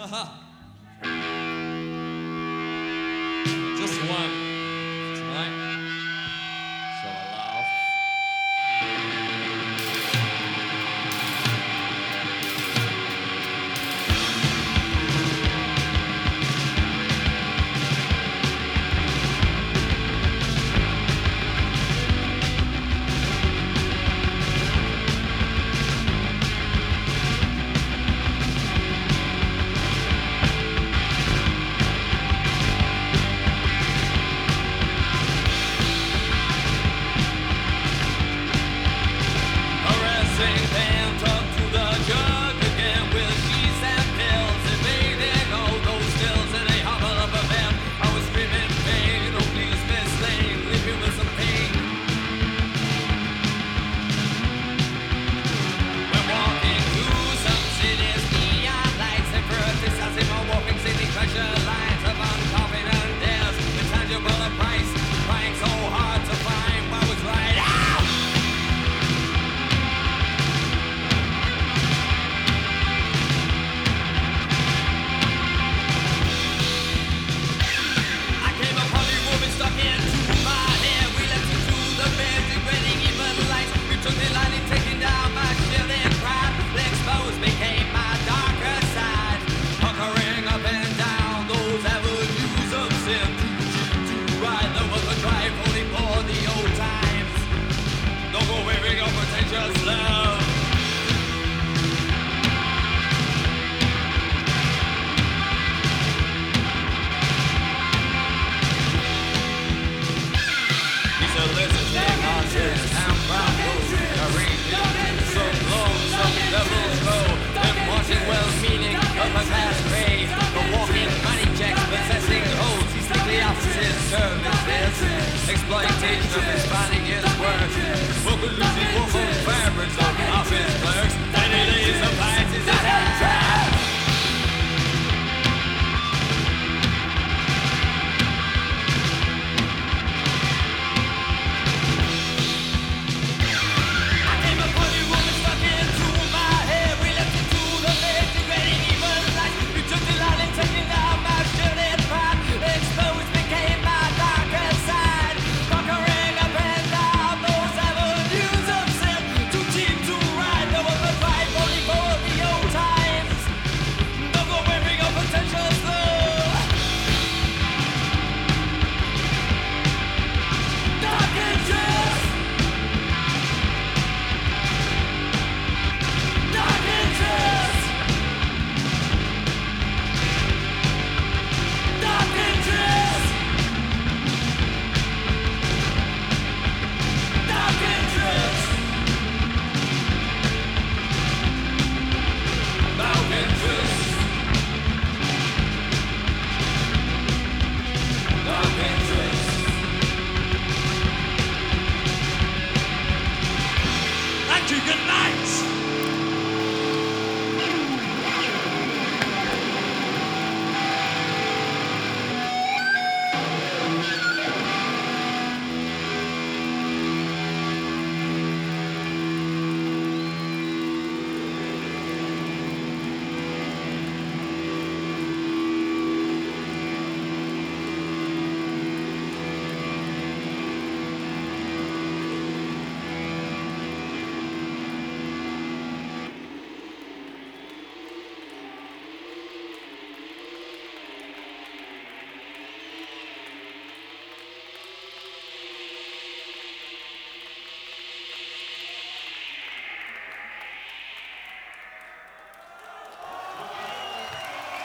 Just night.